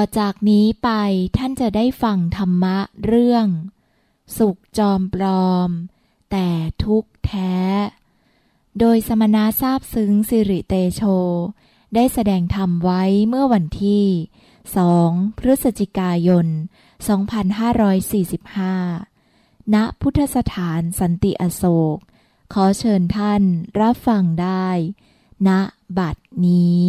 ต่อจากนี้ไปท่านจะได้ฟังธรรมะเรื่อง สุขจอมปลอม แต่ทุกแท้ โดยสมณะทราบซึ้งสิริเตโช ได้แสดงธรรมไว้เมื่อวันที่ 2 พฤศจิกายน 2545 ณ พุทธสถานสันติอโศก ขอเชิญท่านรับฟังได้ ณ บัดนี้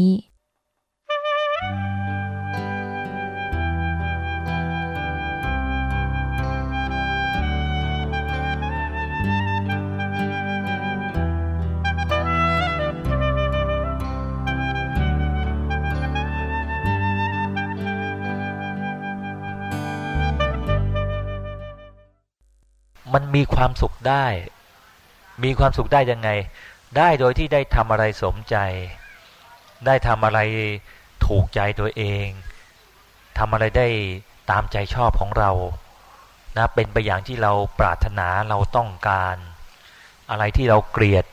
มันมีความสุขได้ มีความสุขได้ยังไง ได้โดยที่ได้ทำอะไรสมใจ ได้ทำอะไรถูกใจตัวเองทำอะไรได้ตามใจชอบของเรานะเป็นไปอย่างที่เราปรารถนาเราต้องการ อะไรที่เราเกลียด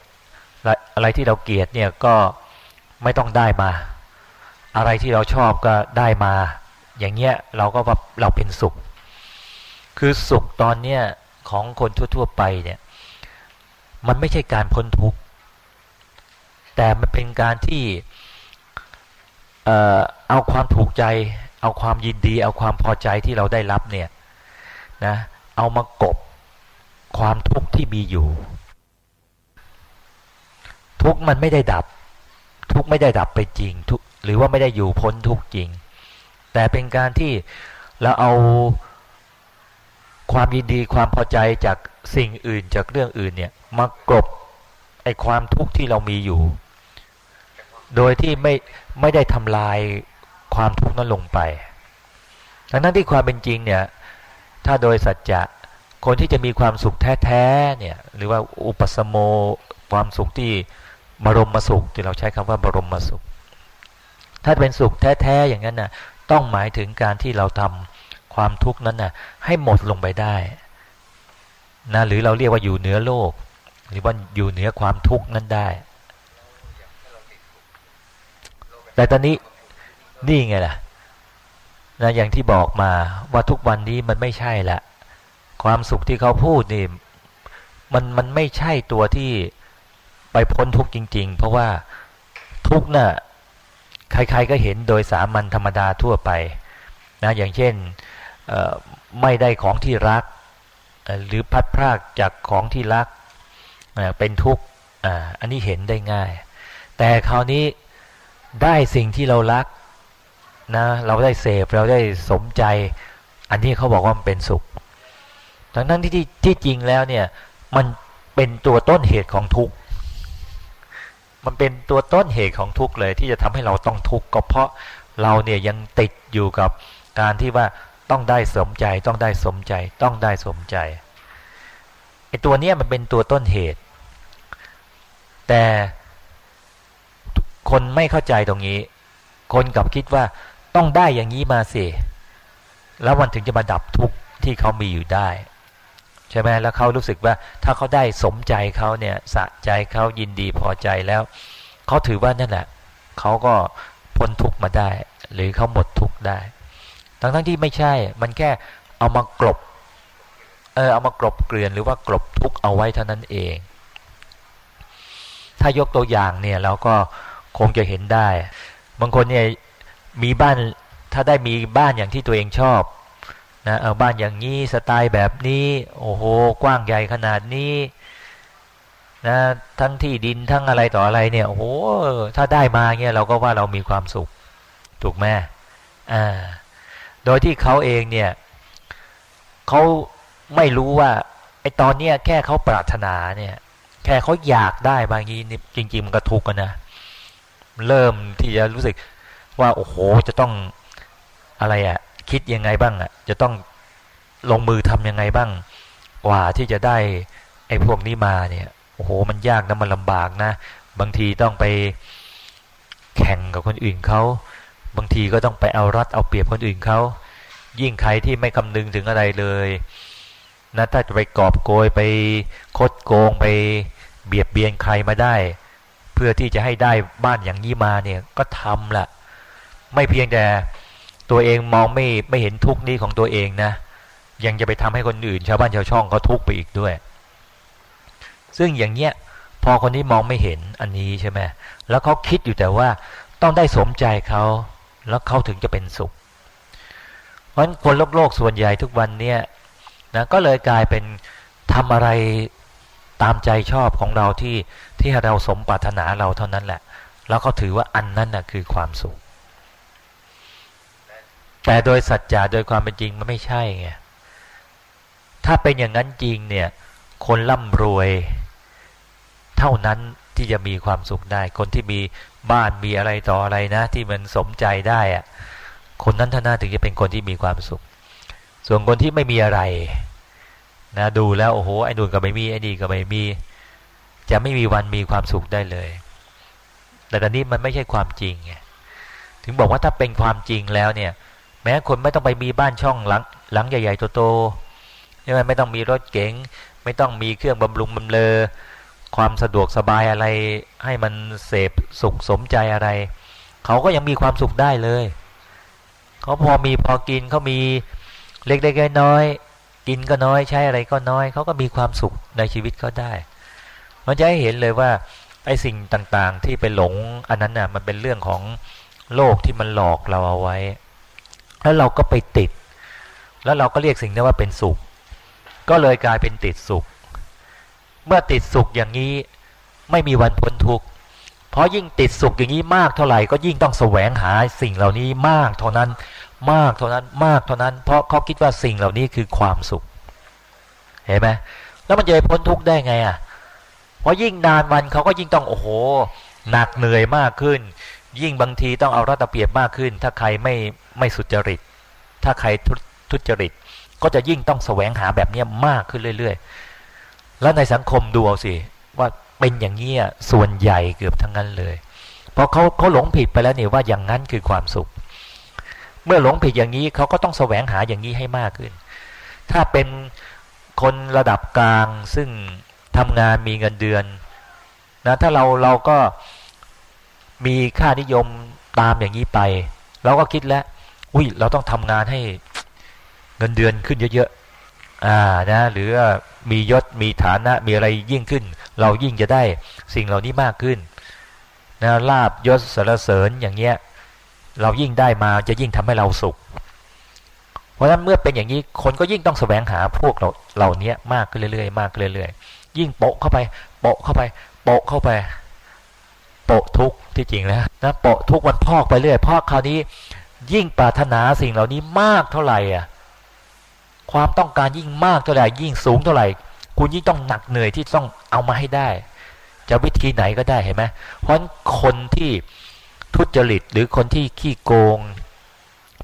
อะไรที่เราเกลียดเนี่ยก็ไม่ต้องได้มา อะไรที่เราชอบก็ได้มา อย่างเงี้ยเราก็ว่าเราเป็นสุข คือสุขตอนเนี้ย ของคนทั่ว ๆ ไปเนี่ย มันไม่ใช่การพ้นทุกข์แต่มันเป็นการที่เอ่อเอาความถูกใจ เอาความยินดี เอาความพอใจที่เราได้รับเนี่ยนะเอามากบความทุกข์ที่มีอยู่ ทุกข์มันไม่ได้ดับ ทุกข์ไม่ได้ดับไปจริงทุกหรือว่าไม่ได้อยู่พ้นทุกข์จริง แต่เป็นการที่เราเอา ความยินดีความพอใจจากสิ่งอื่นจากเรื่องอื่นเนี่ยมากรบไอความทุกข์ที่เรามีอยู่ โดยที่ไม่ไม่ได้ทำลายความทุกข์นั้นลงไปดังนั้นที่ความเป็นจริงเนี่ยถ้าโดยสัจจะคนที่จะมีความสุขแท้ๆเนี่ยหรือว่าอุปสมโมความสุขที่บรมมาสุขที่เราใช้คำว่าบรมมาสุข ถ้าเป็นสุขแท้ๆอย่างนั้นนะต้องหมายถึงการที่เราทำ ความทุกข์นั้นนะ่ะให้หมดลงไปได้นะหรือเราเรียกว่าอยู่เหนือโลก หรือว่าอยู่เหนือความทุกข์นั้นได้ แต่ตอนนี้นี่ไงล่ะนะอย่างที่บอกมาว่าทุกวันนี้มันไม่ใช่ละความสุขที่เขาพูดนี่มันมันไม่ใช่ตัวที่ไปพ้นทุกข์จริง ๆ เพราะว่าทุกข์น่ะใครๆก็เห็นโดยสามัญธรรมดาทั่วไปนะอย่างเช่น ไม่ได้ของที่รัก หรือพัดพรากจากของที่รักเป็นทุกข์อันนี้เห็นได้ง่าย แต่คราวนี้ได้สิ่งที่เรารักนะเราได้เสพเราได้สมใจ อันนี้เขาบอกว่ามันเป็นสุข ทั้งนั้นที่ที่จริงแล้วเนี่ยมันเป็นตัวต้นเหตุของทุกข์มันเป็นตัวต้นเหตุของทุกข์เลย ที่จะทำให้เราต้องทุกข์ก็เพราะเราเนี่ยยังติดอยู่กับการที่ว่า ต้องได้สมใจ ต้องได้สมใจ ต้องได้สมใจไอตัวเนี้ยมันเป็นตัวต้นเหตุ แต่คนไม่เข้าใจตรงนี้ คนกลับคิดว่าต้องได้อย่างนี้มาสิแล้วมันถึงจะมาดับทุกข์ที่เขามีอยู่ได้ ใช่ไหมแล้วเขารู้สึกว่าถ้าเขาได้สมใจเขาเนี่ยสะใจเขายินดีพอใจแล้วเขาถือว่านั่นแหละเขาก็พ้นทุกข์มาได้ หรือเขาหมดทุกข์ได้ ทั้งทั้งที่ไม่ใช่ มันแค่เอามากรบเออเอามากรบเกลื่อนหรือว่ากรบทุกเอาไว้เท่านั้นเอง ถ้ายกตัวอย่างเนี่ยเราก็คงจะเห็นได้ บางคนเนี่ยมีบ้านถ้าได้มีบ้านอย่างที่ตัวเองชอบนะเอาบ้านอย่างนี้สไตล์แบบนี้ โอ้โห กว้างใหญ่ขนาดนี้นะทั้งที่ดินทั้งอะไรต่ออะไรเนี่ยโอ้โหถ้าได้มาเนี่ยเราก็ว่าเรามีความสุข ถูกไหมอ่า โดยที่เขาเองเนี่ยเขาไม่รู้ว่าไอตอนเนี้ยแค่เขาปรารถนาเนี่ย แค่เขาอยากได้บางทีนี่จริง ๆ มันก็ทุกข์กันนะเริ่มที่จะรู้สึกว่าโอ้โหจะต้องอะไรอะ่ะคิดยังไงบ้างอะ่ะจะต้องลงมือทำยังไงบ้างกว่าที่จะได้ไอ้พวกนี้มาเนี่ยโอ้โหมันยากนะมันลำบากนะ บางทีต้องไปแข่งกับคนอื่นเขา บางทีก็ต้องไปเอารัดเอาเปรียบคนอื่นเขายิ่งใครที่ไม่คำนึงถึงอะไรเลยนะถ้าจะไปกอบโกยไปคดโกงไปเบียดเบียนใครมาได้ เพื่อที่จะให้ได้บ้านอย่างนี้มาเนี่ยก็ทำละไม่เพียงแต่ตัวเองมองไม่ไม่เห็นทุกนี้ของตัวเองนะ ยังจะไปทำให้คนอื่น ชาวบ้านชาวช่องเขาทุกข์ไปอีกด้วย ซึ่งอย่างเงี้ยพอคนนี้มองไม่เห็นอันนี้ใช่ไหมแล้วเขาคิดอยู่แต่ว่าต้องได้สมใจเขา แล้วเขาถึงจะเป็นสุข เพราะฉะนั้นคนโลกโลกส่วนใหญ่ทุกวันเนี่ยนะก็เลยกลายเป็นทำอะไรตามใจชอบของเราที่ที่เราสมปรารถนาเราเท่านั้นแหละ แล้วเขาถือว่าอันนั้นนะคือความสุข แต่โดยสัจจะโดยความเป็นจริงมันไม่ใช่ไงถ้าเป็นอย่างนั้นจริงเนี่ย คนร่ำรวยเท่านั้น ที่จะมีความสุขได้ คนที่มีบ้านมีอะไรต่ออะไรนะ ที่มันสมใจได้อะคนนั้นท่านั้นถึงจะเป็นคนที่มีความสุข ส่วนคนที่ไม่มีอะไร นะดูแล้วโอ้โหไอ้นู่นก็ไม่มีไอ้นี่ก็ไม่มี จะไม่มีวันมีความสุขได้เลย แต่ตอนนี้มันไม่ใช่ความจริงไงถึงบอกว่าถ้าเป็นความจริงแล้วเนี่ย แม้คนไม่ต้องไปมีบ้านช่องหลังหลังใหญ่ๆโตๆใช่ไหมไม่ต้องมีรถเก๋งไม่ต้องมีเครื่องบำรุงบำเลอ ความสะดวกสบายอะไร ให้มันเสพสุขสมใจอะไร เขาก็ยังมีความสุขได้เลย เขาพอมีพอกินเขามีเล็กๆน้อยๆกินก็น้อยใช้อะไรก็น้อย เขาก็มีความสุขในชีวิตเขาได้ มันจะให้เห็นเลยว่าไอ้สิ่งต่างๆ ที่ไปหลงอันนั้นน่ะมันเป็นเรื่องของโลกที่มันหลอกเราเอาไว้ แล้วเราก็ไปติด แล้วเราก็เรียกสิ่งนี้ว่าเป็นสุข ก็เลยกลายเป็นติดสุข เมื่อติดสุขอย่างนี้ไม่มีวันพ้นทุกข์เพราะยิ่งติดสุขอย่างนี้มากเท่าไหร่ก็ยิ่งต้องแสวงหาสิ่งเหล่านี้มากเท่านั้น มากเท่านั้นมากเท่านั้น เพราะเขาคิดว่าสิ่งเหล่านี้คือความสุข เห็นไหมแล้วมันจะพ้นทุกข์ได้ไงอะเพราะยิ่งนานวันเขาก็ยิ่งต้องโอ้โหหนักเหนื่อยมากขึ้น ยิ่งบางทีต้องเอารัตเปรียบมากขึ้น ถ้าใครไม่ไม่สุจริต ถ้าใครทุจริต ก็จะยิ่งต้องแสวงหาแบบนี้มากขึ้นเรื่อย ๆ แล้วในสังคมดูเอาสิว่าเป็นอย่างนี้ส่วนใหญ่เกือบทั้งนั้นเลย เพราะเขาเขาหลงผิดไปแล้วเนี่ยว่าอย่างนั้นคือความสุข เมื่อหลงผิดอย่างนี้เขาก็ต้องแสวงหาอย่างนี้ให้มากขึ้น ถ้าเป็นคนระดับกลางซึ่งทำงานมีเงินเดือนนะถ้าเราเราก็มีค่านิยมตามอย่างนี้ไป เราก็คิดแล้วอุ้ยเราต้องทำงานให้เงินเดือนขึ้นเยอะ อ่านะหรือมียศมีฐานะมีอะไรยิ่งขึ้น เรายิ่งจะได้สิ่งเหล่านี้มากขึ้นนะลาบยศสารเสริญอย่างเงี้ยเรายิ่งได้มาจะยิ่งทำให้เราสุข เพราะฉะนั้นเมื่อเป็นอย่างนี้คนก็ยิ่งต้องแสวงหาพวกเราเหล่านี้มากขึ้นเรื่อยๆมากขึ้นเรื่อยๆยิ่งโปะเข้าไปโปะเข้าไปโปะเข้าไปโปะทุกที่จริงแล้วนะโปะทุกวันพอกไปเรื่อยพอกคราวนี้ ยิ่งปรารถนาสิ่งเหล่านี้มากเท่าไหร่อะ ความต้องการยิ่งมากเท่าไหร่ยิ่งสูงเท่าไหร่ คุณยิ่งต้องหนักเหนื่อยที่ต้องเอามาให้ได้ จะวิธีไหนก็ได้เห็นไหมเพราะคนที่ทุจริตหรือคนที่ขี้โกง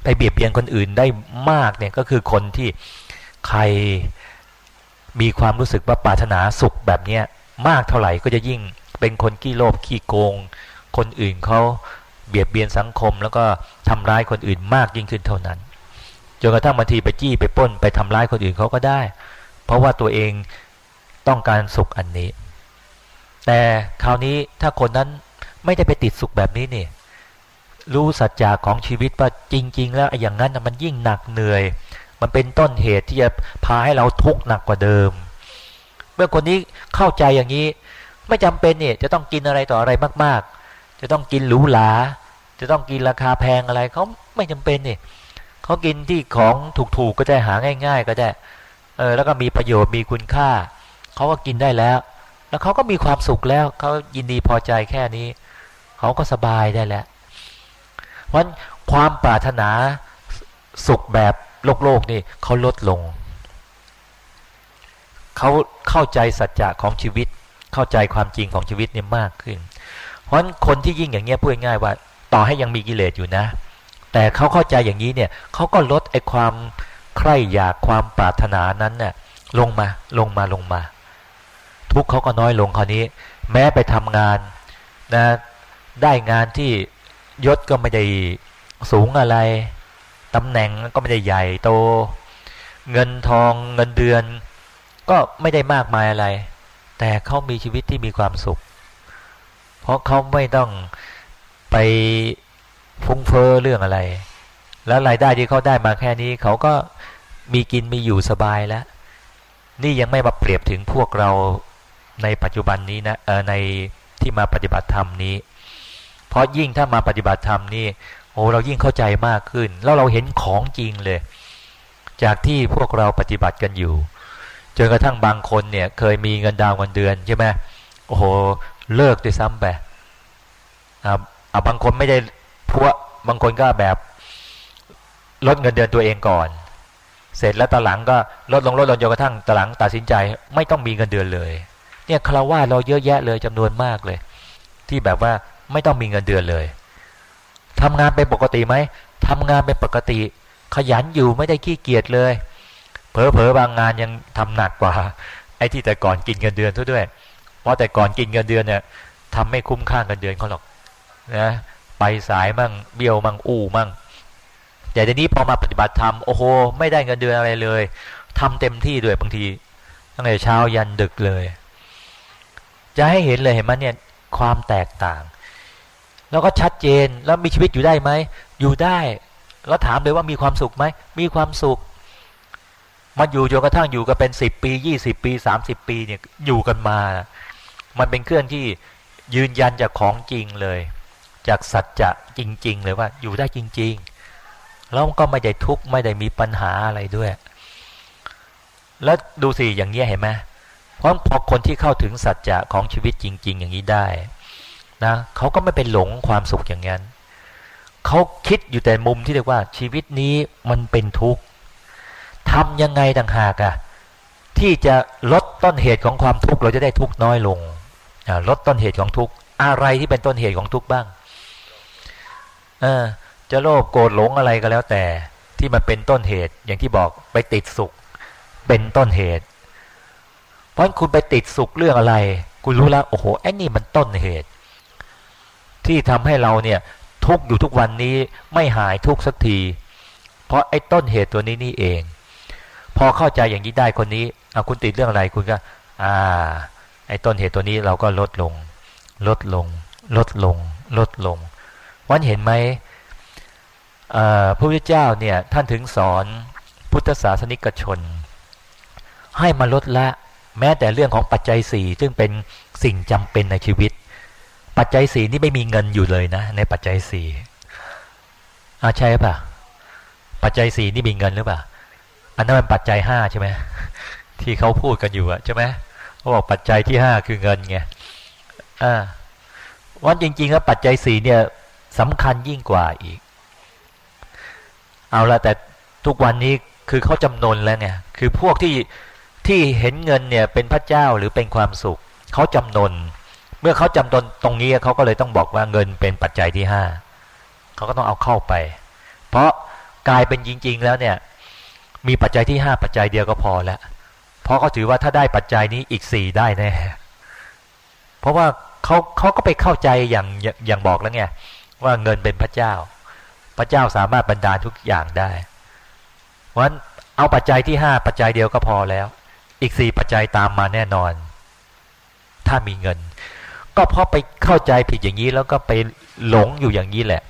ไปเบียดเบียนคนอื่นได้มากเนี่ยก็คือคนที่ใครมีความรู้สึกว่าปรารถนาสุขแบบเนี้ยมากเท่าไหร่ก็จะยิ่งเป็นคนขี้โลภขี้โกง คนอื่นเขาเบียดเบียนสังคมแล้วก็ทำร้ายคนอื่นมากยิ่งขึ้นเท่านั้น จนกระทั่งบางทีไปจี้ไปป้น ไปทำร้ายคนอื่นเขาก็ได้ เพราะว่าตัวเองต้องการสุขอันนี้ แต่คราวนี้ถ้าคนนั้นไม่ได้ไปติดสุขแบบนี้เนี่ยรู้สัจจะของชีวิตว่าจริง ๆ แล้วอย่างนั้นมันยิ่งหนักเหนื่อย มันเป็นต้นเหตุที่จะพาให้เราทุกข์หนักกว่าเดิม เมื่อคนนี้เข้าใจอย่างนี้ ไม่จำเป็นเนี่ยจะต้องกินอะไรต่ออะไรมาก ๆ จะต้องกินหรูหราจะต้องกินราคาแพงอะไรเขาไม่จำเป็นเนี่ย เขากินที่ของถูกๆก็ได้หาง่าย ๆ ก็ได้ เออแล้วก็มีประโยชน์มีคุณค่า เขาก็กินได้แล้ว แล้วเขาก็มีความสุขแล้วเขายินดีพอใจแค่นี้ เขาก็สบายได้แล้ว เพราะความปรารถนาสุขแบบโลกโลกนี่เขาลดลง เขาเข้าใจสัจจะของชีวิต เข้าใจความจริงของชีวิตเนี่ยมากขึ้น เพราะคนที่ยิ่งอย่างเงี้ยพูดง่ายว่า ต่อให้ยังมีกิเลสอยู่นะ แต่เขาเข้าใจอย่างนี้เนี่ยเขาก็ลดไอ้ความใคร่อยากความปรารถนานั้นเนี่ยลงมาลงมาลงมา ทุกเขาก็น้อยลงคราวนี้ แม้ไปทำงานนะได้งานที่ยศก็ไม่ได้สูงอะไรตำแหน่งก็ไม่ได้ใหญ่โต เงินทองเงินเดือน ก็ไม่ได้มากมายอะไร แต่เขามีชีวิตที่มีความสุข เพราะเขาไม่ต้องไป ฟุ้งเฟอ้อเรื่องอะไร แล้วรายได้ที่เขาได้มาแค่นี้เขาก็มีกินมีอยู่สบายแล้ว นี่ยังไม่มาเปรียบถึงพวกเราในปัจจุบันนี้นะเออในที่มาปฏิบัติธรรมนี้ เพราะยิ่งถ้ามาปฏิบัติธรรมนี่โอ้เรายิ่งเข้าใจมากขึ้น แล้วเราเห็นของจริงเลย จากที่พวกเราปฏิบัติกันอยู่จนกระทั่งบางคนเนี่ย เคยมีเงินดาวเงินเดือนใช่ไหมโอ้โหเลิกด้วยซ้ำไปอ่าบางคนไม่ได้ พวกบางคนก็แบบลดเงินเดือนตัวเองก่อน เสร็จแล้วตหลังก็ลดลงลดลงจนกระทั่งตหลังตัดสินใจไม่ต้องมีเงินเดือนเลย เนี่ยคารวะเราเยอะแยะเลยจำนวนมากเลย ที่แบบว่าไม่ต้องมีเงินเดือนเลยทำงานเป็นปกติไหมทำงานเป็นปกติ ขยันอยู่ไม่ได้ขี้เกียจเลยเผลอๆบางงานยังทำหนักกว่าไอ้ที่แต่ก่อนกินเงินเดือนทุกด้วย เพราะแต่ก่อนกินเงินเดือนเนี่ยทำไม่คุ้มค่าเงินเดือนเขาหรอกนะ ไปสายมั่งเบี้ยวมั่งอู้มั่งแต่ทีนี้พอมาปฏิบัติธรรมโอ้โหไม่ได้เงินเดือนอะไรเลยทำเต็มที่ด้วยบางทีตั้งแต่เช้ายันดึกเลย จะให้เห็นเลยเห็นไหมเนี่ยความแตกต่าง แล้วก็ชัดเจนแล้วมีชีวิตอยู่ได้ไหมอยู่ได้ แล้วถามเลยว่ามีความสุขไหมมีความสุขมาอยู่จนกระทั่งอยู่กันเป็นสิบปียี่สิบปีสามสิบปีเนี่ยอยู่กันมา มันเป็นเครื่องที่ยืนยันจากของจริงเลย จากสัจจะจริง ๆ เลยว่าอยู่ได้จริง ๆ แล้วก็ไม่ได้ทุกข์ไม่ได้มีปัญหาอะไรด้วย แล้วดูสิอย่างเงี้ยเห็นไหมเพราะพอคนที่เข้าถึงสัจจะของชีวิตจริง ๆ อย่างนี้ได้นะเขาก็ไม่เป็นหลงความสุขอย่างนั้นเขาคิดอยู่แต่มุมที่เรียกว่าชีวิตนี้มันเป็นทุกข์ทำยังไงต่างหากอะที่จะลดต้นเหตุของความทุกข์เราจะได้ทุกข์น้อยลงลดต้นเหตุของทุกข์อะไรที่เป็นต้นเหตุของทุกข์บ้าง ออจะโลภโกรธหลงอะไรก็แล้วแต่ ที่มันเป็นต้นเหตุ อย่างที่บอกไปติดสุข เป็นต้นเหตุ เพราะคุณไปติดสุขเรื่องอะไร คุณรู้แล้วโอ้โหไอ้นี่มันต้นเหตุ ที่ทำให้เราเนี่ย ทุกอยู่ทุกวันนี้ไม่หายทุกสักที เพราะไอ้ต้นเหตุตัวนี้นี่เอง พอเข้าใจอย่างนี้ได้คนนี้เอาคุณติดเรื่องอะไรคุณก็ อ่า ไอ้ต้นเหตุตัวนี้เราก็ลดลง ลดลง ลดลง ลดลง วันเห็นไหมพระพุทธเจ้าเนี่ยท่านถึงสอนพุทธศาสนิกชน ให้มาลดละแม้แต่เรื่องของปัจจัยสี่ซึ่งเป็นสิ่งจำเป็นในชีวิต ปัจจัยสี่นี่ไม่มีเงินอยู่เลยนะ ในปัจจัยสี่อาใช่ป่ะ ปัจจัยสี่นี่มีเงินหรือเปล่าอันนั้นมันปัจจัยห้าใช่ไหมที่เขาพูดกันอยู่อะใช่ไหมเขาบอกปัจจัยที่ห้าคือเงินไงอ่าวันจริงๆแล้วปัจจัยสี่เนี่ย สำคัญยิ่งกว่าอีก เอาละแต่ทุกวันนี้คือเขาจำนนแล้วไงคือพวกที่ที่เห็นเงินเนี่ยเป็นพระเจ้าหรือเป็นความสุขเขาจำนน เมื่อเขาจำนนตรงนี้เขาก็เลยต้องบอกว่าเงินเป็นปัจจัยที่ห้าเขาก็ต้องเอาเข้าไป เพราะกลายเป็นจริง ๆ แล้วเนี่ย มีปัจจัยที่ห้าปัจจัยเดียวก็พอแล้วเพราะเขาถือว่าถ้าได้ปัจจัยนี้อีกสี่ได้แน่เพราะว่าเขาเขาก็ไปเข้าใจอย่างอย่างบอกแล้วไง ว่าเงินเป็นพระเจ้า พระเจ้าสามารถบรรดาทุกอย่างได้ เพราะฉะนั้นเอาปัจจัยที่ห้าปัจจัยเดียวก็พอแล้ว อีกสี่ปัจจัยตามมาแน่นอน ถ้ามีเงิน ก็เพราะไปเข้าใจผิดอย่างนี้แล้วก็ไปหลงอยู่อย่างนี้แหละ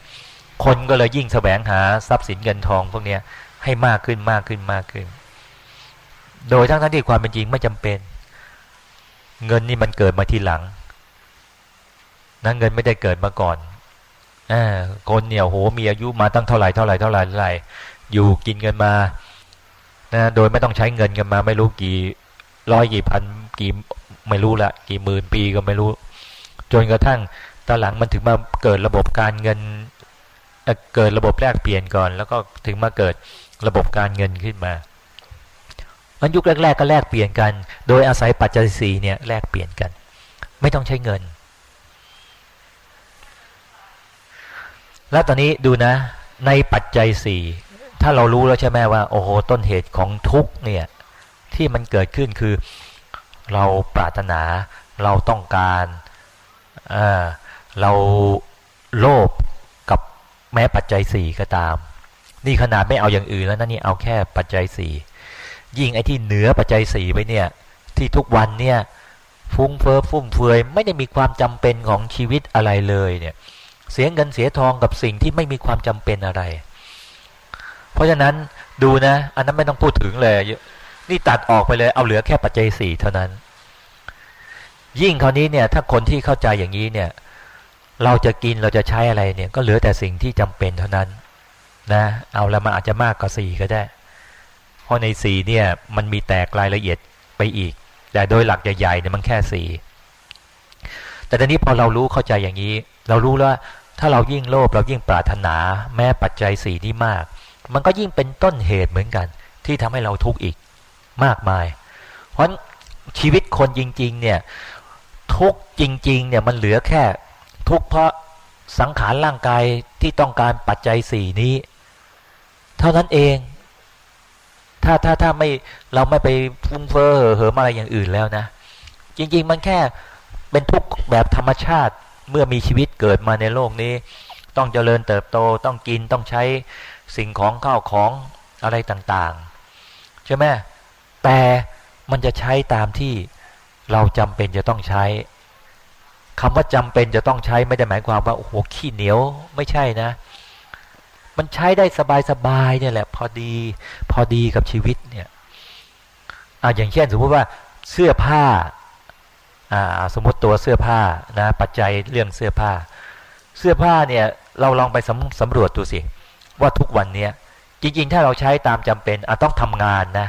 คนก็เลยยิ่งแสวงหาทรัพย์สินเงินทองพวกนี้ให้มากขึ้นมากขึ้นมากขึ้น โดยทั้งทั้งที่ความเป็นจริงไม่จำเป็น เงินนี่มันเกิดมาทีหลังนะเงินไม่ได้เกิดมาก่อน อคนเนี่ยโหมีอายุมาตั้งเท่าไหร่เท่าไหร่เท่าไหร่เท่าไหร่อยู่กินเงินมานะโดยไม่ต้องใช้เงินกันมา ไม่รู้กี่ร้อยกี่พันกี่ไม่รู้ละกี่หมื่นปีก็ไม่รู้ จนกระทั่งตอนหลังมันถึงมาเกิดระบบการเงินเกิดระบบแลกเปลี่ยนก่อน แล้วก็ถึงมาเกิดระบบการเงินขึ้นมามันยุคแรกๆก็แลกเปลี่ยนกัน โดยอาศัยปัจจัยสีเนี่ยแลกเปลี่ยนกัน ไม่ต้องใช้เงิน แล้วตอนนี้ดูนะ ในปัจจัยสี่ถ้าเรารู้แล้วใช่ไหมว่า โอ้โหต้นเหตุของทุกเนี่ยที่มันเกิดขึ้นคือ เราปรารถนาเราต้องการเเราโลภกับแม้ปัจจัยสี่ก็ตาม นี่ขนาดไม่เอาอย่างอื่นแล้วนะนี่เอาแค่ปัจจัยสี่ยิ่งไอ้ที่เหนือปัจจัยสี่ไปเนี่ย ที่ทุกวันเนี่ยฟุ้งเฟ้อฟุ่มเฟือยไม่ได้มีความจำเป็นของชีวิตอะไรเลยเนี่ย เสียเงินเสียทองกับสิ่งที่ไม่มีความจำเป็นอะไร เพราะฉะนั้นดูนะ อันนั้นไม่ต้องพูดถึงเลย นี่ตัดออกไปเลย เอาเหลือแค่ปัจจัยสี่เท่านั้น ยิ่งคราวนี้เนี่ย ถ้าคนที่เข้าใจอย่างนี้เนี่ย เราจะกินเราจะใช้อะไรเนี่ย ก็เหลือแต่สิ่งที่จำเป็นเท่านั้น นะ เอาแล้วมันอาจจะมากกว่าสี่ก็ได้ เพราะในสี่เนี่ย มันมีแตกรายละเอียดไปอีก แต่โดยหลักใหญ่ๆเนี่ยมันแค่สี่แต่ตอนนี้พอเรารู้เข้าใจอย่างนี้ เรารู้แล้ว ถ้าเรายิ่งโลภเรายิ่งปรารถนาแม้ปัจจัยสี่นี้มาก มันก็ยิ่งเป็นต้นเหตุเหมือนกัน ที่ทำให้เราทุกข์อีกมากมาย เพราะชีวิตคนจริง ๆ เนี่ยทุกจริง ๆ เนี่ยมันเหลือแค่ทุกเพราะสังขารร่างกายที่ต้องการปัจจัยสี่นี้ เท่านั้นเอง ถ้าถ้าถ้าไม่เราไม่ไปฟุ้งเฟ้อเห่ออะไรอย่างอื่นแล้วนะ จริง ๆ มันแค่เป็นทุกข์แบบธรรมชาติ เมื่อมีชีวิตเกิดมาในโลกนี้ ต้องเจริญเติบโตต้องกินต้องใช้สิ่งของข้าวของอะไรต่างๆ ใช่ไหมแต่มันจะใช้ตามที่เราจำเป็นจะต้องใช้คำว่าจำเป็นจะต้องใช้ไม่ได้หมายความว่าโอ้โหขี้เหนียวไม่ใช่นะ มันใช้ได้สบายๆเนี่ยแหละ พอดีพอดีกับชีวิตเนี่ยอ่าอย่างเช่นสมมติว่าเสื้อผ้า สมมติตัวเสื้อผ้านะปัจจัยเรื่องเสื้อผ้า เสื้อผ้าเนี่ยเราลองไปสำสำรวจดูสิ ว่าทุกวันเนี้ยจริง ๆ ถ้าเราใช้ตามจำเป็นอาจต้องทำงานนะ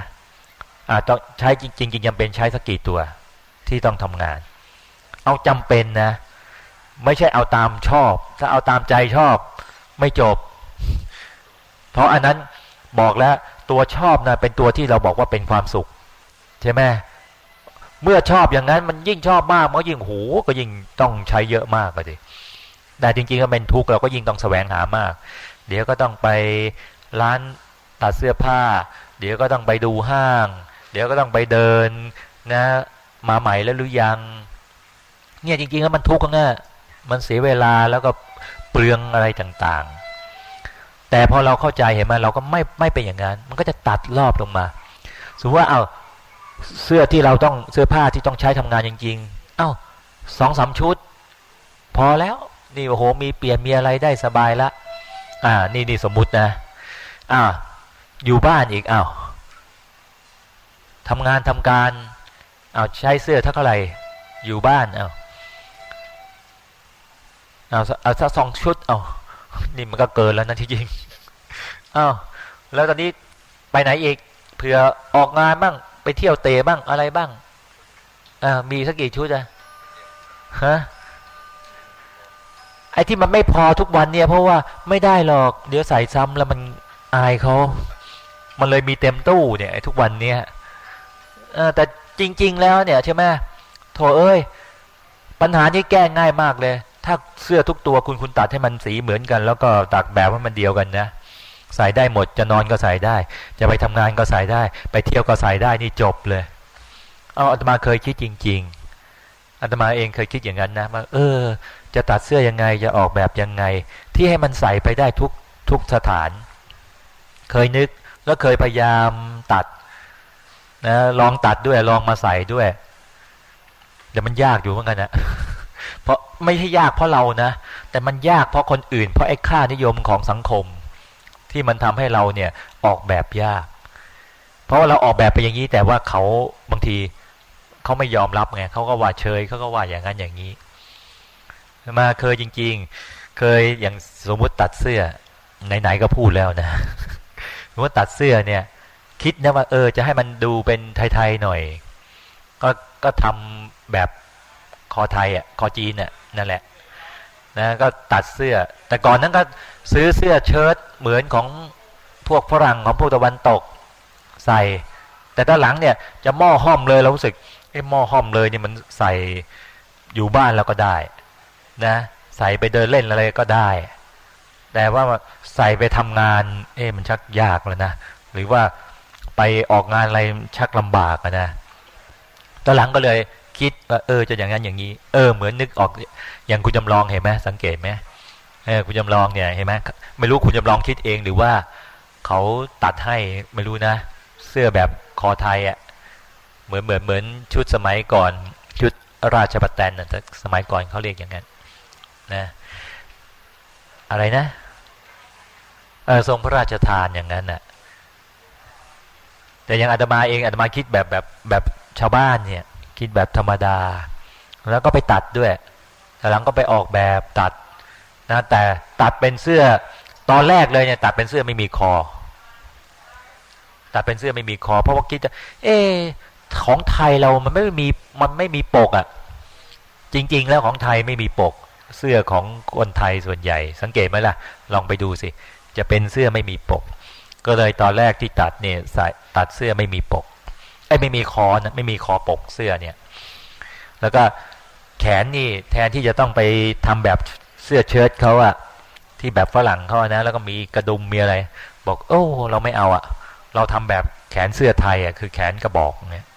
อาจต้องใช้จริงๆจำเป็นใช้สักกี่ตัวที่ต้องทำงาน เอาจำเป็นนะ ไม่ใช่เอาตามชอบ ถ้าเอาตามใจชอบไม่จบ เพราะอันนั้นบอกแล้วตัวชอบนะเป็นตัวที่เราบอกว่าเป็นความสุข ใช่ไหม เมื่อชอบอย่างนั้นมันยิ่งชอบมากมันยิ่งหูก็ยิ่งต้องใช้เยอะมากเลยแต่จริงๆก็เป็นทุกข์เราก็ยิ่งต้องแสวงหามาก เดี๋ยวก็ต้องไปร้านตัดเสื้อผ้า เดี๋ยวก็ต้องไปดูห้าง เดี๋ยวก็ต้องไปเดินนะมาใหม่แล้วหรือยัง เนี่ยจริงๆแล้วมันทุกข์นะมันเสียเวลาแล้วก็เปลืองอะไรต่างๆ แต่พอเราเข้าใจเห็นไหมเราก็ไม่ไม่เป็นอย่างนั้น มันก็จะตัดรอบลงมาสมมติว่าเอา เสื้อที่เราต้องเสื้อผ้าที่ต้องใช้ทำงานจริง ๆ เอา้าสองสามชุด พอแล้วนี่โอ้โหมีเปลี่ยนมีอะไรได้สบายละอ่า นี่นี่สมมุตินะ อ่า อยู่บ้านอีกอา้าวทำงานทำการอา้าวใช้เสื้อเท่าไหร่อยู่บ้านอา้าวเอาเอาสักสองชุดเอานี่มันก็เกินแล้วนะที่จริงอ้าวแล้วตอนนี้ไปไหนอีกเผื่อออกงานบ้าง ไปเที่ยวเตะบ้างอะไรบ้างอ่ามีสักกี่ชุดอะฮะไอ้ที่มันไม่พอทุกวันเนี่ย เพราะว่าไม่ได้หรอก เดี๋ยวใส่ซ้ำแล้วมันอายเขา มันเลยมีเต็มตู้เนี่ยทุกวันเนี่ยอแต่จริง ๆ แล้วเนี่ยใช่ไหมโถเอ้ย ปัญหานี้แก้ง่ายมากเลย ถ้าเสื้อทุกตัวคุณคุณตัดให้มันสีเหมือนกัน แล้วก็ตักแบบให้มันเดียวกันนะ ใส่ได้หมด จะนอนก็ใส่ได้ จะไปทำงานก็ใส่ได้ ไปเที่ยวก็ใส่ได้นี่จบเลย เอาอาตมาเคยคิดจริง ๆอาตมาเองเคยคิดอย่างนั้นนะว่าเออ จะตัดเสื้อยังไงจะออกแบบยังไง ที่ให้มันใส่ไปได้ทุกทุกสถาน เคยนึกแล้วเคยพยายามตัดนะลองตัดด้วยลองมาใส่ด้วยแต่มันยากอยู่เหมือนกันนะเพราะไม่ใช่ยากเพราะเรานะ แต่มันยากเพราะคนอื่น เพราะไอ้ค่านิยมของสังคม ที่มันทำให้เราเนี่ยออกแบบยาก เพราะว่าเราออกแบบไปอย่างนี้แต่ว่าเขาบางทีเขาไม่ยอมรับไงเขาก็ว่าเชยเขาก็ว่าอย่างนั้นอย่างนี้ มาเคยจริง ๆ เคยอย่างสมมุติตัดเสื้อไหนๆก็พูดแล้วนะสมมติตัดเสื้อเนี่ย คิดนะว่าเออ จะให้มันดูเป็นไทยๆหน่อย ก็ก็ทำแบบคอไทยอะคอจีนอะนั่นแหละ นะก็ตัดเสื้อ แต่ก่อนนั้นก็ซื้อเสื้อเชิ้ตเหมือนของพวกฝรั่งของพวกตะวันตกใส่ แต่ตอนหลังเนี่ยจะหม้อห้อมเลยเรารู้สึกไอ้หม้อห้อมเลยเนี่ยมันใส่อยู่บ้านเราก็ได้นะใส่ไปเดินเล่นอะไรก็ได้ แต่ว่าใส่ไปทำงาน เอ๊มันชักยากแล้วนะหรือว่าไปออกงานอะไรชักลำบากนะตอนหลังก็เลย คิดว่าเออจะอย่างนั้นอย่างนี้ เออเหมือนนึกออกอย่างคุณจำลองเห็นไหมสังเกตไหมเออคุณจำลองเนี่ยเห็นไหมไม่รู้คุณจำลองคิดเองหรือว่าเขาตัดให้ไม่รู้นะ เสื้อแบบคอไทยอะ่ะเหมือนเหมือนเหมือนชุดสมัยก่อนชุดราชบัตแตนแต่สมัยก่อนเขาเรียกอย่างนั้นนะอะไรนะเออทรงพระราชทานอย่างนั้นน่ะแต่ยังอาตมาเองอาตมาคิดแบบแบบแบบชาวบ้านเนี่ย คิดแบบธรรมดา แล้วก็ไปตัดด้วยแต่หลังก็ไปออกแบบตัดนะแต่ตัดเป็นเสื้อตอนแรกเลยเนี่ยตัดเป็นเสื้อไม่มีคอ ตัดเป็นเสื้อไม่มีคอ เพราะว่าคิดจะเออของไทยเรามันไม่มีมันไม่มีปกอะ่ะ จริง ๆ แล้วของไทยไม่มีปก เสื้อของคนไทยส่วนใหญ่ สังเกตไหมล่ะ ลองไปดูสิ จะเป็นเสื้อไม่มีปก ก็เลยตอนแรกที่ตัดเนี่ยใส่ตัดเสื้อไม่มีปก ไม่มีคอนะไม่มีคอปกเสื้อเนี่ย แล้วก็แขนนี่แทนที่จะต้องไปทำแบบเสื้อเชิ้ตเขาอะที่แบบฝรั่งเขานะ แล้วก็มีกระดุมมีอะไร บอกโอ้เราไม่เอาอะเราทำแบบแขนเสื้อไทยอะคือแขนกระบอกเนี่ย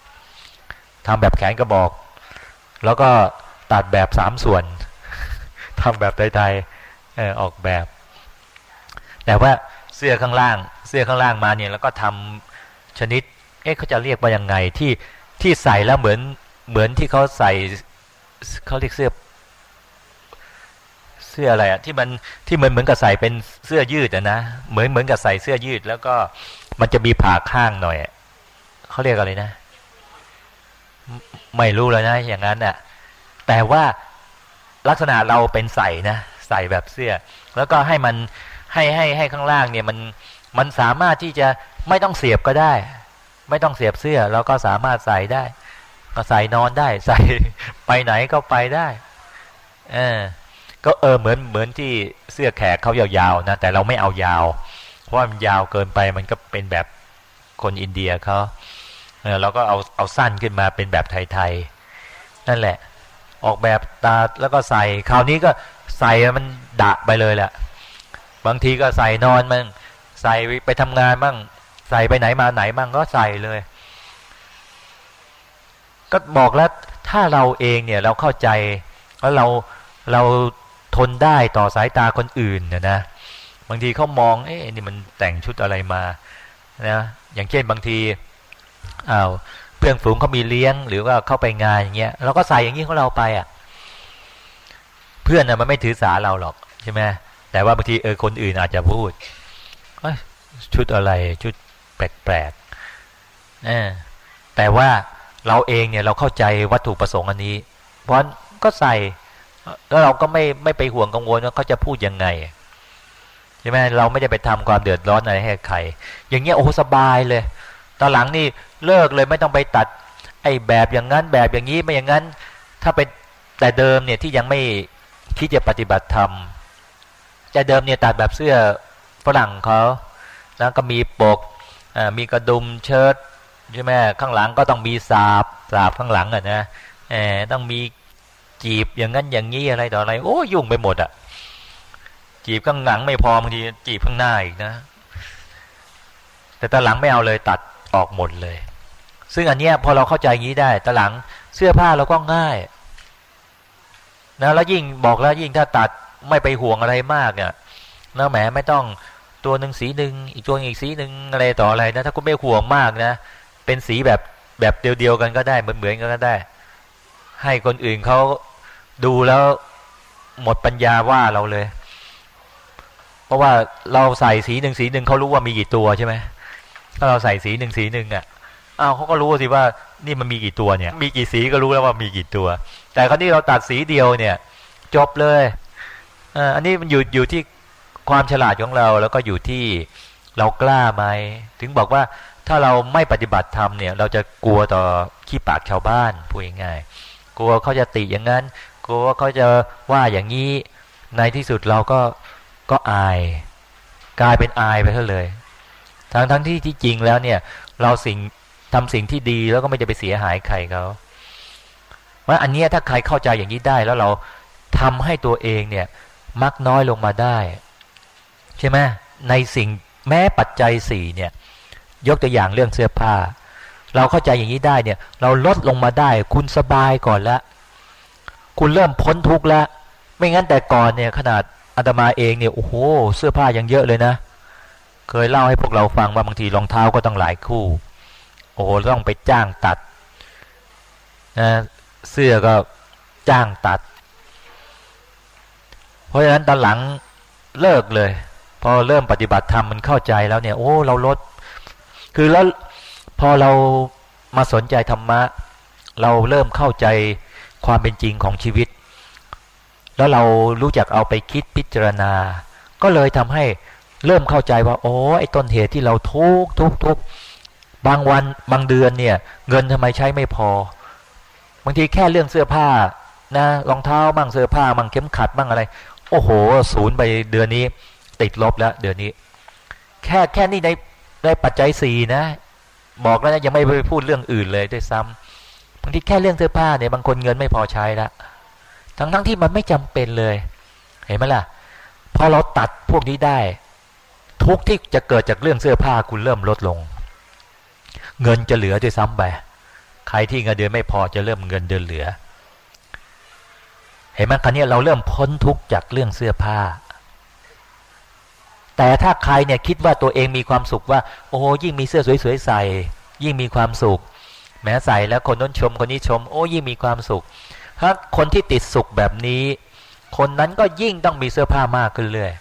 ทำแบบแขนกระบอก แล้วก็ตัดแบบสามส่วนทำแบบไทยๆออออกแบบ แต่ว่าเสื้อข้างล่าง เสื้อข้างล่างมาเนี่ย แล้วก็ทำชนิด เอ๊ะเขาจะเรียกว่ายังไงที่ที่ใส่แล้วเหมือนเหมือนที่เขาใส่เขาเรียกเสื้อ เสื้ออะไรอะที่มันที่เหมือนเหมือนกับใส่เป็นเสื้อยืดอะนะเหมือนเหมือนกับใส่เสื้อยืด แล้วก็มันจะมีผ่าข้างหน่อยเขาเรียกอะไรนะ ไม่รู้เลยนะ อย่างนั้นอะแต่ว่าลักษณะเราเป็นใส่นะใส่แบบเสื้อ แล้วก็ให้มันให้ให้ให้ข้างล่างเนี่ยมันมันสามารถที่จะไม่ต้องเสียบก็ได้ ไม่ต้องเสียบเสื้อแล้วก็สามารถใส่ได้ ก็ใส่นอนได้ ใส่ไปไหนก็ไปได้เออก็เออเหมือนเหมือนที่เสื้อแขกเขายาวๆนะแต่เราไม่เอายาว เพราะมันยาวเกินไปมันก็เป็นแบบคนอินเดียเขาเออเราก็เอาเอาสั้นขึ้นมาเป็นแบบไทยๆนั่นแหละ ออกแบบตาแล้วก็ใส่คราวนี้ก็ใส่มันดะไปเลยแหละบางทีก็ใส่นอนมั่งใส่ไปทำงานมั่ง ใส่ไปไหนมาไหนมั่งก็ใส่เลย ก็บอกแล้วถ้าเราเองเนี่ยเราเข้าใจแล้วเราเราทนได้ต่อสายตาคนอื่นเนี่ยนะ บางทีเขามอง เอ๊ะนี่มันแต่งชุดอะไรมานะอย่างเช่นบางทีอ้าวเพื่อนฝูงเขามีเลี้ยง หรือว่าเข้าไปงานอย่างเงี้ยเราก็ใส่อย่างนี้ของเราไปอะ เพื่อนนะมันไม่ถือสาเราหรอกใช่ไหมแต่ว่าบางทีเออคนอื่นอาจจะพูดชุดอะไรชุด แปลกๆแต่ว่าเราเองเนี่ยเราเข้าใจวัตถุประสงค์อันนี้ เพราะก็ใส่แล้วเราก็ไม่ไม่ไปห่วงกังวลว่าเขาจะพูดยังไงใช่ไหมเราไม่ได้ไปทำความเดือดร้อนอะไรให้ใคร อย่างเงี้ยโอ้สบายเลย ตอนหลังนี่เลิกเลยไม่ต้องไปตัด ไอ้แบบอย่างนั้นแบบอย่างนี้ไม่อย่างนั้น ถ้าเป็นแต่เดิมเนี่ยที่ยังไม่คิดจะปฏิบัติธรรมแต่เดิมเนี่ยตัดแบบเสื้อฝรั่งเขาแล้วก็มีปก มีกระดุมเชิ้ตใช่ไหมข้างหลังก็ต้องมีสาบสาบข้างหลังอะนะต้องมีจีบอย่างนั้นอย่างนี้อะไรต่ออะไร โอ้ยุ่งไปหมดอะ จีบข้างหลังไม่พอบางทีจีบข้างหน้าอีกนะ แต่ตาหลังไม่เอาเลยตัดออกหมดเลย ซึ่งอันเนี้ยพอเราเข้าใจงี้ได้ตาหลังเสื้อผ้าเราก็ง่ายนะแล้วยิ่งบอกแล้วยิ่งถ้าตัดไม่ไปห่วงอะไรมากเนี่ยนะแหมไม่ต้อง ตัวหนึ่งสีหนึ่งอีกตัวอีกสีหนึ่งอะไรต่ออะไรนะถ้าคุณไม่ห่วงมากนะ เป็นสีแบบแบบเดียวๆกันก็ได้เหมือนๆกันก็ได้ ให้คนอื่นเขาดูแล้วหมดปัญญาว่าเราเลย เพราะว่าเราใส่สีหนึ่งสีหนึ่งเขารู้ว่ามีกี่ตัวใช่ไหมถ้าเราใส่สีหนึ่งสีหนึ่งอะอ้าวเขาก็รู้สิว่านี่มันมีกี่ตัวเนี่ย มีกี่สีก็รู้แล้วว่ามีกี่ตัว แต่คราวนี้เราตัดสีเดียวเนี่ย จบเลยอันนี้มันอยู่อยู่ที่ ความฉลาดของเราแล้วก็อยู่ที่เรากล้าไหมถึงบอกว่าถ้าเราไม่ปฏิบัติธรรมเนี่ย เราจะกลัวต่อขี้ปากชาวบ้านพูดง่ายๆกลัวเขาจะติอย่างนั้น กลัวว่าเขาจะว่าอย่างนี้ในที่สุดเราก็ก็อาย กลายเป็นอายไปเท่าเลยทั้งทั้งที่ที่จริงแล้วเนี่ย เราสิ่งทำสิ่งที่ดีแล้วก็ไม่จะไปเสียหายใครเขาว่าอันนี้ถ้าใครเข้าใจอย่างนี้ได้แล้วเราทำให้ตัวเองเนี่ย มักน้อยลงมาได้ ใช่ไหมในสิ่งแม้ปัจจัยสี่เนี่ย ยกตัวอย่างเรื่องเสื้อผ้า เราเข้าใจอย่างนี้ได้เนี่ย เราลดลงมาได้ คุณสบายก่อนแล้วคุณเริ่มพ้นทุกข์แล้ว ไม่งั้นแต่ก่อนเนี่ย ขนาดอาตมาเองเนี่ยโอ้โหเสื้อผ้ายังเยอะเลยนะ เคยเล่าให้พวกเราฟังว่าบางทีรองเท้าก็ต้องหลายคู่ โอ้โหต้องไปจ้างตัดนะเสื้อก็จ้างตัด เพราะฉะนั้นตอนหลังเลิกเลย พอเริ่มปฏิบัติธรรมมันเข้าใจแล้วเนี่ย โอ้เราลด คือแล้วพอเรามาสนใจธรรมะ เราเริ่มเข้าใจความเป็นจริงของชีวิต แล้วเรารู้จักเอาไปคิดพิจารณา ก็เลยทำให้เริ่มเข้าใจว่าโอ้ไอ้ต้นเหตุที่เราทุกทุกทุกบางวันบางเดือนเนี่ย เงินทำไมใช้ไม่พอ บางทีแค่เรื่องเสื้อผ้านะรองเท้ามั่งเสื้อผ้ามั่งเข็มขัดมั่งอะไร โอ้โห ศูนย์ไปเดือนนี้ ติดลบแล้ว เดือนนี้ แค่แค่นี้ในในปัจจัยสี่นะ บอกแล้วนะยังไม่ไปพูดเรื่องอื่นเลยด้วยซ้ำบางทีแค่เรื่องเสื้อผ้าเนี่ยบางคนเงินไม่พอใช้ละทั้งทั้งที่มันไม่จำเป็นเลย เห็นไหมล่ะ พอเราตัดพวกนี้ได้ ทุกที่จะเกิดจากเรื่องเสื้อผ้าคุณเริ่มลดลง เงินจะเหลือด้วยซ้ำไปใครที่เงินเดือนไม่พอจะเริ่มเงินเดือนเหลือ เห็นไหมครั้นี้เราเริ่มพ้นทุกจากเรื่องเสื้อผ้า แต่ถ้าใครเนี่ยคิดว่าตัวเองมีความสุขว่า โอ้ยิ่งมีเสื้อสวยๆใส่ ยิ่งมีความสุข แม้ใส่แล้วคนน้นชมคนนี้ชม โอ้ยิ่งมีความสุข ถ้าคนที่ติดสุขแบบนี้ คนนั้นก็ยิ่งต้องมีเสื้อผ้ามากขึ้นเรื่อย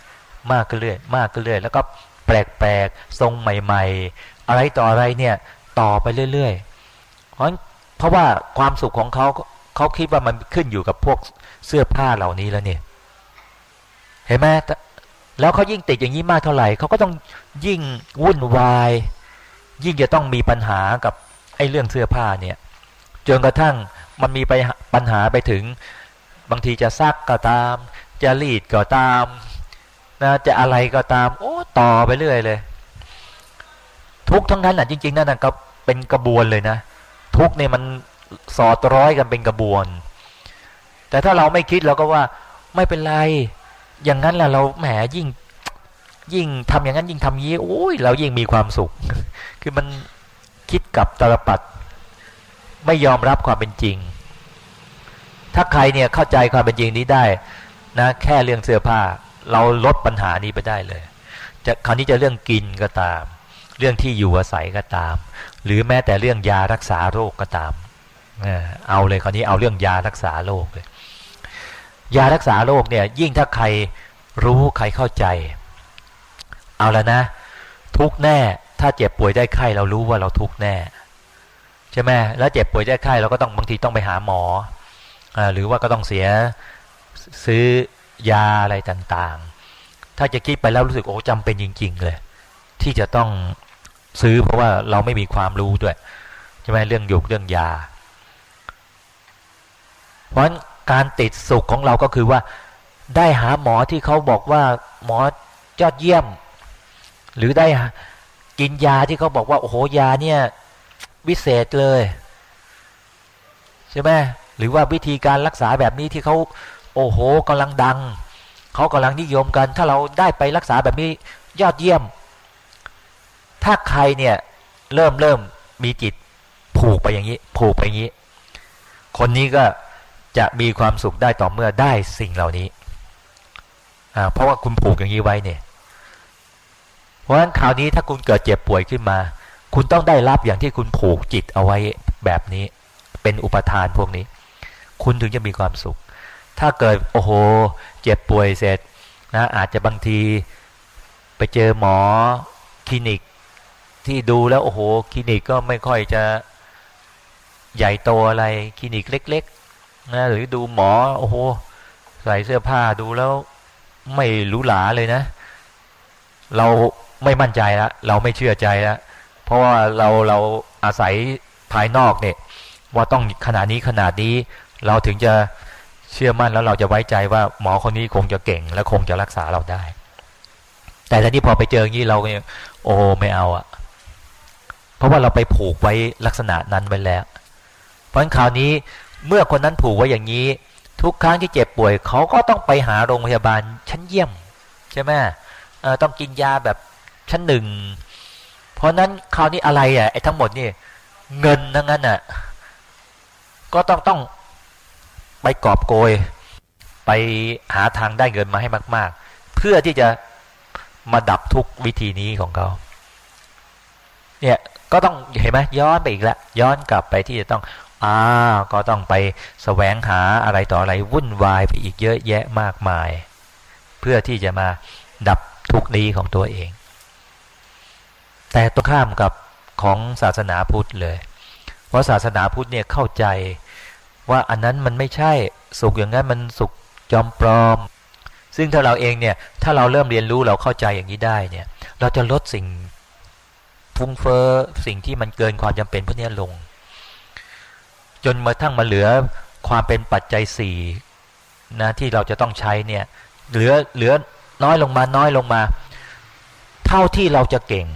มากขึ้นเรื่อยมากขึ้นเรื่อยแล้วก็แปลกๆทรงใหม่ ๆ อะไรต่ออะไรเนี่ยต่อไปเรื่อยๆเพราะเพราะว่าความสุขของเขาเขาคิดว่ามันขึ้นอยู่กับพวกเสื้อผ้าเหล่านี้แล้วเนี่ยเห็นไหม แล้วเขายิ่งติดอย่างนี้มากเท่าไหร่เขาก็ต้องยิ่งวุ่นวาย ยิ่งจะต้องมีปัญหากับไอ้เรื่องเสื้อผ้าเนี่ยจนกระทั่งมันมีไปปัญหาไปถึง บางทีจะซักก็ตาม จะรีดก็ตามนะจะอะไรก็ตาม โอ้ต่อไปเรื่อยเลย ทุกทั้งนั้นอะจริง ๆนั่นก็เป็นกระบวนเลยนะ ทุกเนี่ยมันสอดร้อยกันเป็นกระบวน แต่ถ้าเราไม่คิดเราก็ว่าไม่เป็นไร อย่างนั้นแหละเราแหมยิ่ง ยิ่งทำอย่างนั้นยิ่งทำยี่โอ้ยเรายิ่งมีความสุข คือมันคิดกับตลปัดไม่ยอมรับความเป็นจริง ถ้าใครเนี่ยเข้าใจความเป็นจริงนี้ได้ นะ แค่เรื่องเสื้อผ้า เราลดปัญหานี้ไปได้เลย จะคราวนี้จะเรื่องกินก็ตาม เรื่องที่อยู่อาศัยก็ตาม หรือแม้แต่เรื่องยารักษาโรคก็ตาม เอาเลยคราวนี้เอาเรื่องยารักษาโรคเลย ยารักษาโรคเนี่ยยิ่งถ้าใครรู้ใครเข้าใจ เอาแล้วนะ ทุกแน่ถ้าเจ็บป่วยได้ไข้เรารู้ว่าเราทุกแน่ใช่ไหมแล้วเจ็บป่วยได้ไข้เราก็ต้องบางทีต้องไปหาหมออหรือว่าก็ต้องเสียซื้อยาอะไรต่างๆ ถ้าจะคิดไปแล้วรู้สึกโอ้จำเป็นจริง ๆ เลย ที่จะต้องซื้อเพราะว่าเราไม่มีความรู้ด้วยใช่ไหมเรื่องยุกเรื่องยา เพราะฉะนั้น การติดสุขของเราก็คือว่า ได้หาหมอที่เขาบอกว่าหมอยอดเยี่ยม หรือได้กินยาที่เขาบอกว่า โอ้โหยาเนี่ยวิเศษเลย ใช่ไหมหรือว่าวิธีการรักษาแบบนี้ที่เขาโอ้โหกำลังดังเขากำลังนิยมกัน ถ้าเราได้ไปรักษาแบบนี้ยอดเยี่ยม ถ้าใครเนี่ยเริ่มเริ่มมีจิตผูกไปอย่างนี้ ผูกไปอย่างนี้ คนนี้ก็ จะมีความสุขได้ต่อเมื่อได้สิ่งเหล่านี้เพราะว่าคุณผูกอย่างนี้ไว้เนี่ย เพราะฉะนั้นคราวนี้ถ้าคุณเกิดเจ็บป่วยขึ้นมา คุณต้องได้รับอย่างที่คุณผูกจิตเอาไว้แบบนี้ เป็นอุปทานพวกนี้ คุณถึงจะมีความสุข ถ้าเกิดโอ้โห เจ็บป่วยเสร็จนะอาจจะบางทีไปเจอหมอคลินิกที่ดูแล้วโอ้โหคลินิกก็ไม่ค่อยจะใหญ่โตอะไรคลินิกเล็ก นะหรือดูหมอโอ้โหใส่เสื้อผ้าดูแล้วไม่รู้หลาเลยนะ เราไม่มั่นใจแล้วเราไม่เชื่อใจแล้วเพราะว่าเราเราอาศัยภายนอกเนี่ย ว่าต้องขนาดนี้ขนาดนี้ เราถึงจะเชื่อมั่นแล้วเราจะไว้ใจว่าหมอคนนี้คงจะเก่ง และคงจะรักษาเราได้ แต่ทีนี้พอไปเจออย่างนี้เราเนี่ยโอ้ไม่เอาอะเพราะว่าเราไปผูกไว้ลักษณะนั้นไว้แล้ว เพราะฉะนั้นคราวนี้ เมื่อคนนั้นผูกไว้อย่างนี้ ทุกครั้งที่เจ็บป่วยเขาก็ต้องไปหาโรงพยาบาลชั้นเยี่ยมใช่ไหมต้องกินยาแบบชั้นหนึ่ง เพราะนั้นคราวนี้อะไรอะไอ้ทั้งหมดนี่เงินทั้งนั้นอะก็ต้องต้องไปกอบโกย ไปหาทางได้เงินมาให้มาก ๆ เพื่อที่จะมาดับทุกวิธีนี้ของเขาเนี่ยก็ต้องเห็นไหมย้อนไปอีกแล้วย้อนกลับไปที่จะต้อง อ่าก็ต้องไปสแสวงหาอะไรต่ออะไรวุ่นวายไปอีกเยอะแยะมากมาย เพื่อที่จะมาดับทุกนี้ของตัวเอง แต่ตรงข้ามกับของศาสนาพุทธเลย เพราะศาสนาพุทธเนี่ยเข้าใจว่าอันนั้นมันไม่ใช่สุขอย่างนั้นมันสุขจอมปลอม ซึ่งถ้าเราเองเนี่ยถ้าเราเริ่มเรียนรู้เราเข้าใจอย่างนี้ได้เนี่ย เราจะลดสิ่งฟุ้งเฟอ้อสิ่งที่มันเกินความจำเป็นพวกนี้ลง จนมาทั้งมาเหลือความเป็นปัจจัยสี่นะที่เราจะต้องใช้เนี่ยเหลือเหลือน้อยลงมาน้อยลงมา เท่าที่เราจะเก่ง